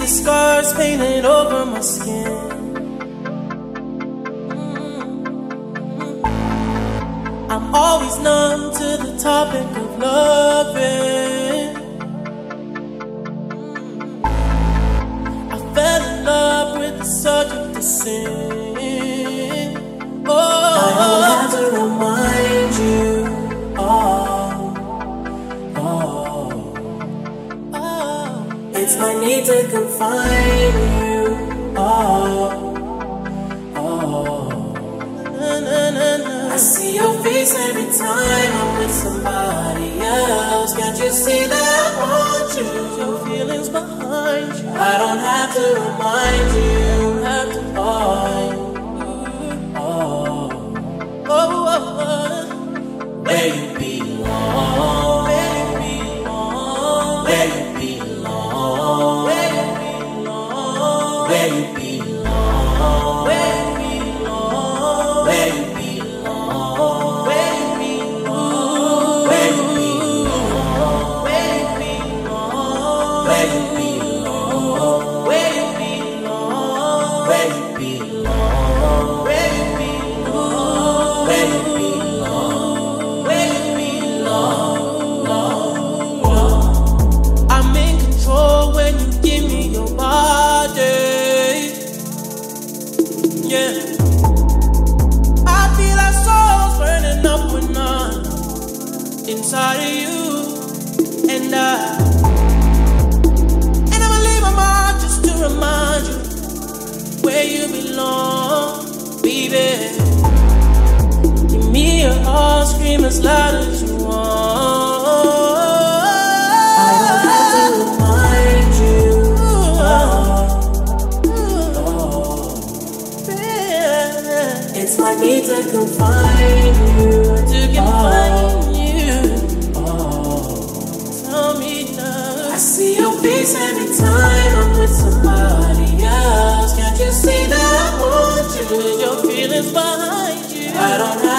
the scars painted over my skin. Mm-hmm. I'm always numb to the topic of loving. Mm-hmm. I fell in love with the subject of sin. Need to confine you. Oh, oh. Na, na, na, na. I see your face every time I'm with somebody else. Can't you see that I want you? Your feelings behind you. I don't have to remind you. have to oh. Where you belong. It's my need to confine you. Where you belong be there me or all scream is louder to confine you, oh. I'm with somebody else. Can't you see that I want you? Your feelings behind you. I don't